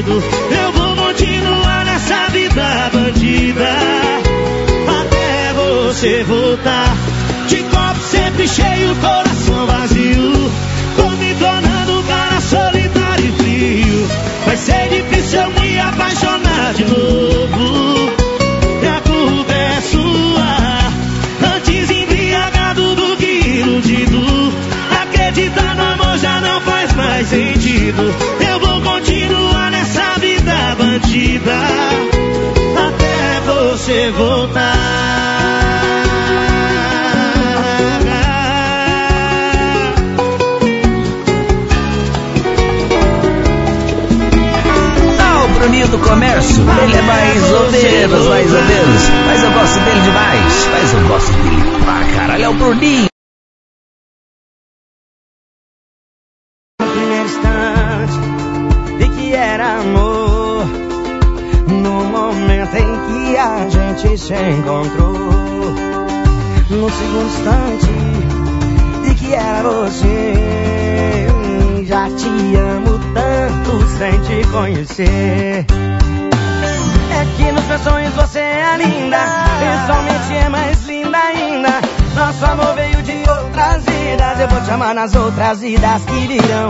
Eu vou continuar nessa vida bandida. Até você voltar. De copo sempre cheio, coração vazio. Tô me tornando um cara solitário e frio. Vai ser difícil eu me apaixonar de novo. E a culpa sua. Antes embriagado do que iludido. Acreditar no amor já não faz mais sentido. Até você voltar. Ah, o Bruninho do Comércio, ele é mais ou menos, mais ou menos. Mas eu gosto dele demais. Mas eu gosto dele pra caralho. É o Bruninho. Conhecer. É que nos meus sonhos você é linda. Pessoalmente é mais linda ainda. Nosso amor veio de outras vidas. Eu vou te amar nas outras vidas que virão.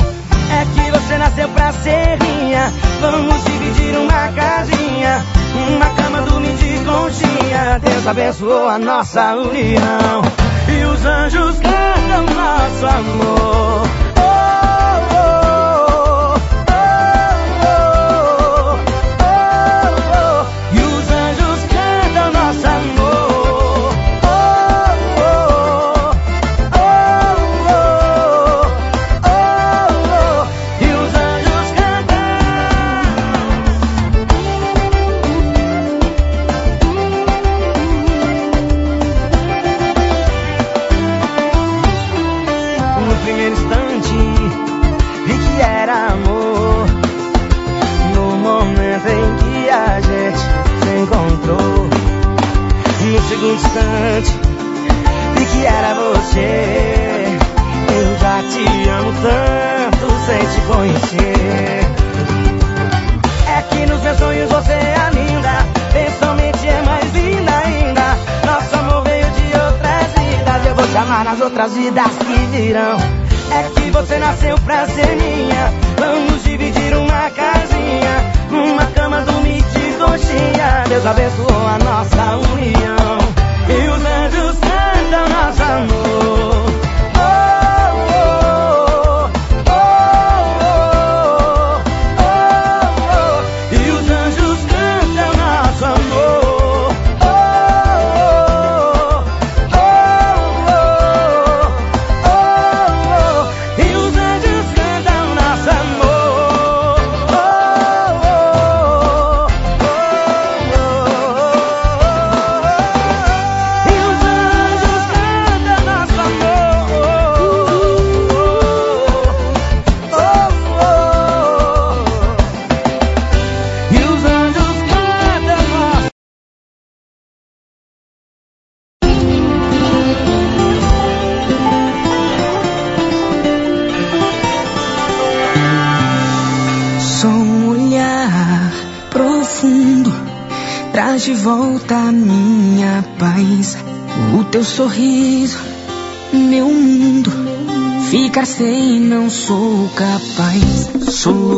É que você nasceu pra ser minha. Vamos dividir uma casinha. Uma cama dormir de conchinha. Deus abençoou a nossa união. E os anjos cantam nosso amor. Conhecer. É que nos meus sonhos você é linda. Pessoalmente é mais linda ainda. Nosso amor veio de outras vidas. Eu vou te amar nas outras vidas que virão. É que você nasceu pra ser minha. Vamos dividir uma casinha. Uma cama dormir de conchinha. Deus abençoou a nossa união.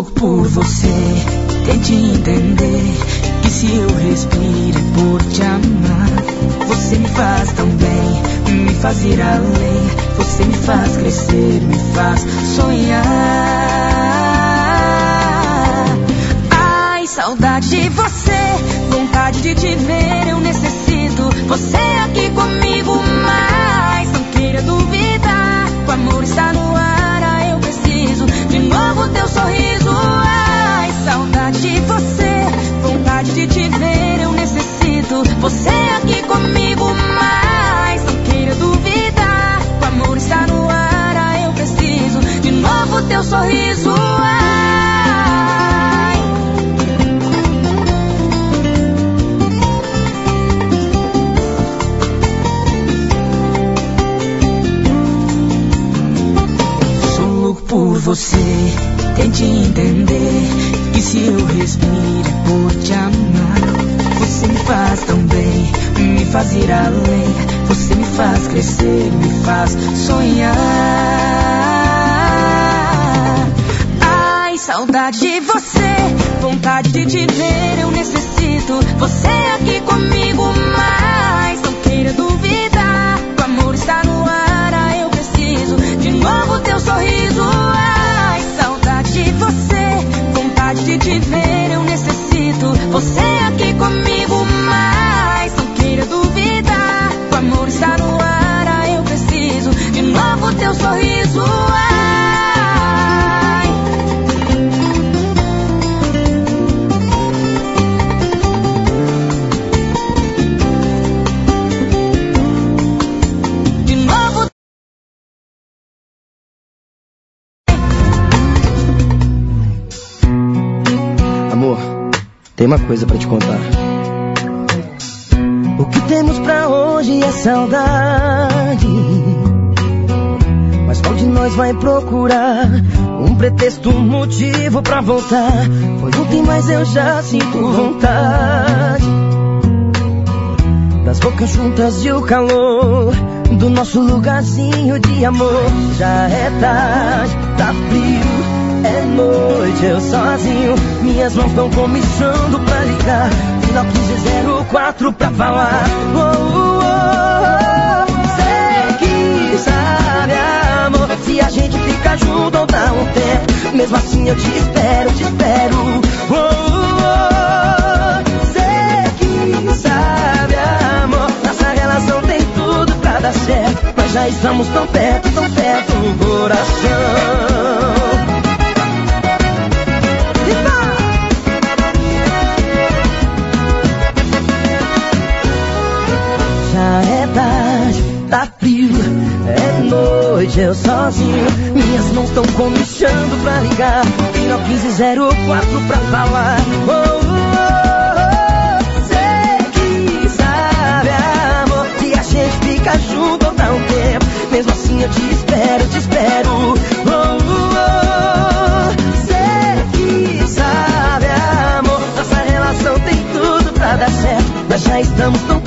Por você. Tente entender que se eu respiro é por te amar. Você me faz tão bem, me faz ir além. Você me faz crescer, me faz sonhar. Ai, saudade de você, vontade de te ver, eu necessito. Você aqui comigo, mas não queira duvidar. O amor está no ar, preciso de novo teu sorriso. Ai, saudade de você, vontade de te ver, eu necessito. Você aqui comigo, mas não queira duvidar. O amor está no ar, ai, eu preciso de novo teu sorriso. Ai, Tente entender que se eu respiro por te amar. Você me faz tão bem, me faz ir além. Você me faz crescer, me faz sonhar. Ai, saudade de você, vontade de te ver, eu necessito. Você aqui comigo, mas não queira duvidar. O amor está no ar, ah, eu preciso de novo teu sorriso. Você, vontade de te ver, eu necessito. Você aqui comigo, mas não queira duvidar. O amor está no ar, ah, eu preciso de novo teu sorriso. Ai, uma coisa pra te contar. O que temos pra hoje é saudade. Mas qual de nós vai procurar um pretexto, um motivo pra voltar? Foi ontem, mas eu já sinto vontade. Das bocas juntas e o calor do nosso lugarzinho de amor. Já é tarde, tá frio. É noite, eu sozinho. Minhas mãos estão comichando pra ligar. Final 1504 pra falar. Oh, oh, oh. Sabe, amor. Se a gente fica junto ou dá um tempo. Mesmo assim eu te espero, te espero. Oh, oh, oh. Sei que sabe, amor. Nossa relação tem tudo pra dar certo. Mas já estamos tão perto, tão perto, coração. Tarde, tá frio, é noite, eu sozinho. Minhas mãos estão comichando pra ligar. Final 1504 pra falar. Oh, oh, oh, sei que sabe, amor. Se a gente fica junto dá um tempo. Mesmo assim eu te espero, te espero. Oh, oh, oh, sei que sabe, amor. Nossa relação tem tudo pra dar certo. Mas já estamos tão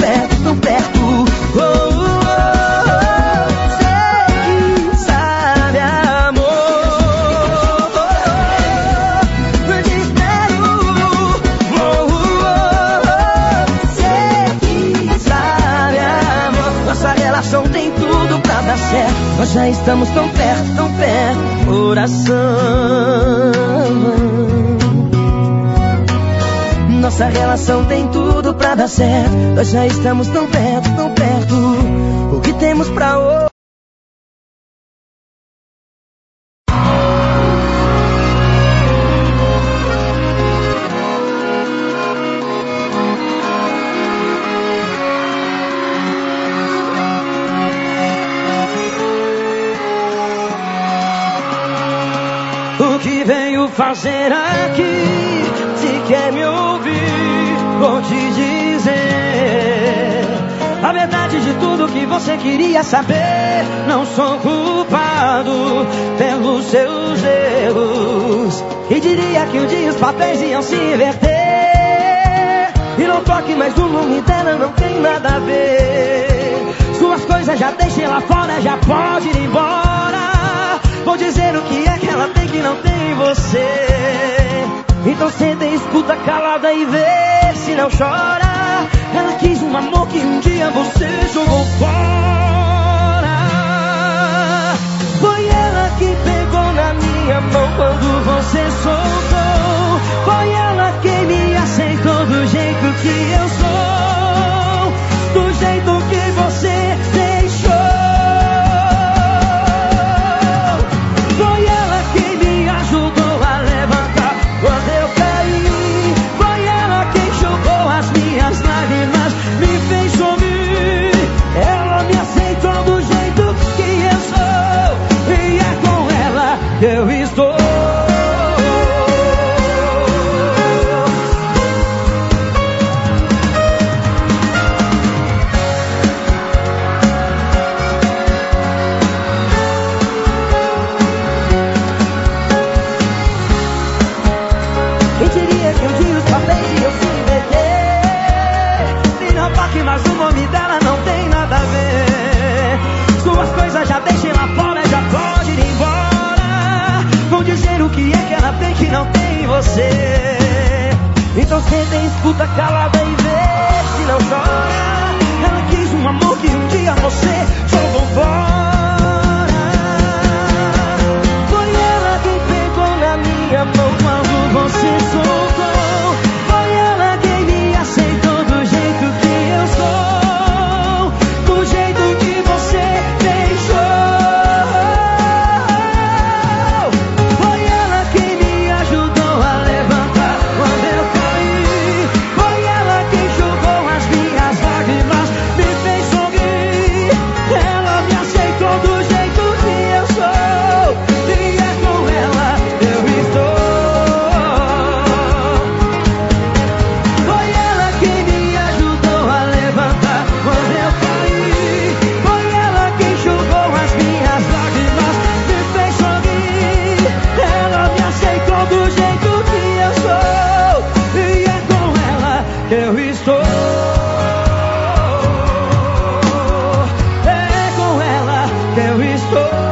Nós já estamos tão perto, tão perto, coração. Nossa relação tem tudo pra dar certo. Nós já estamos tão perto, tão perto. O que temos pra hoje? Fazer aqui? Se quer me ouvir, vou te dizer a verdade de tudo que você queria saber. Não sou culpado pelos seus erros. E diria que um dia os papéis iam se inverter. E não toque mais no nome dela, não tem nada a ver. Suas coisas já deixei lá fora, já pode ir embora. Vou dizer o que é que ela tem que não tem em você. Então senta escuta calada e vê se não chora. Ela quis um amor que um dia você jogou fora. Foi ela que pegou na minha mão quando você soltou. Foi ela quem me aceitou do jeito que eu sou. Do jeito que você você. Então senta escuta calada e vê se não chora. Ela quis um amor que um dia você chorou. there is hope.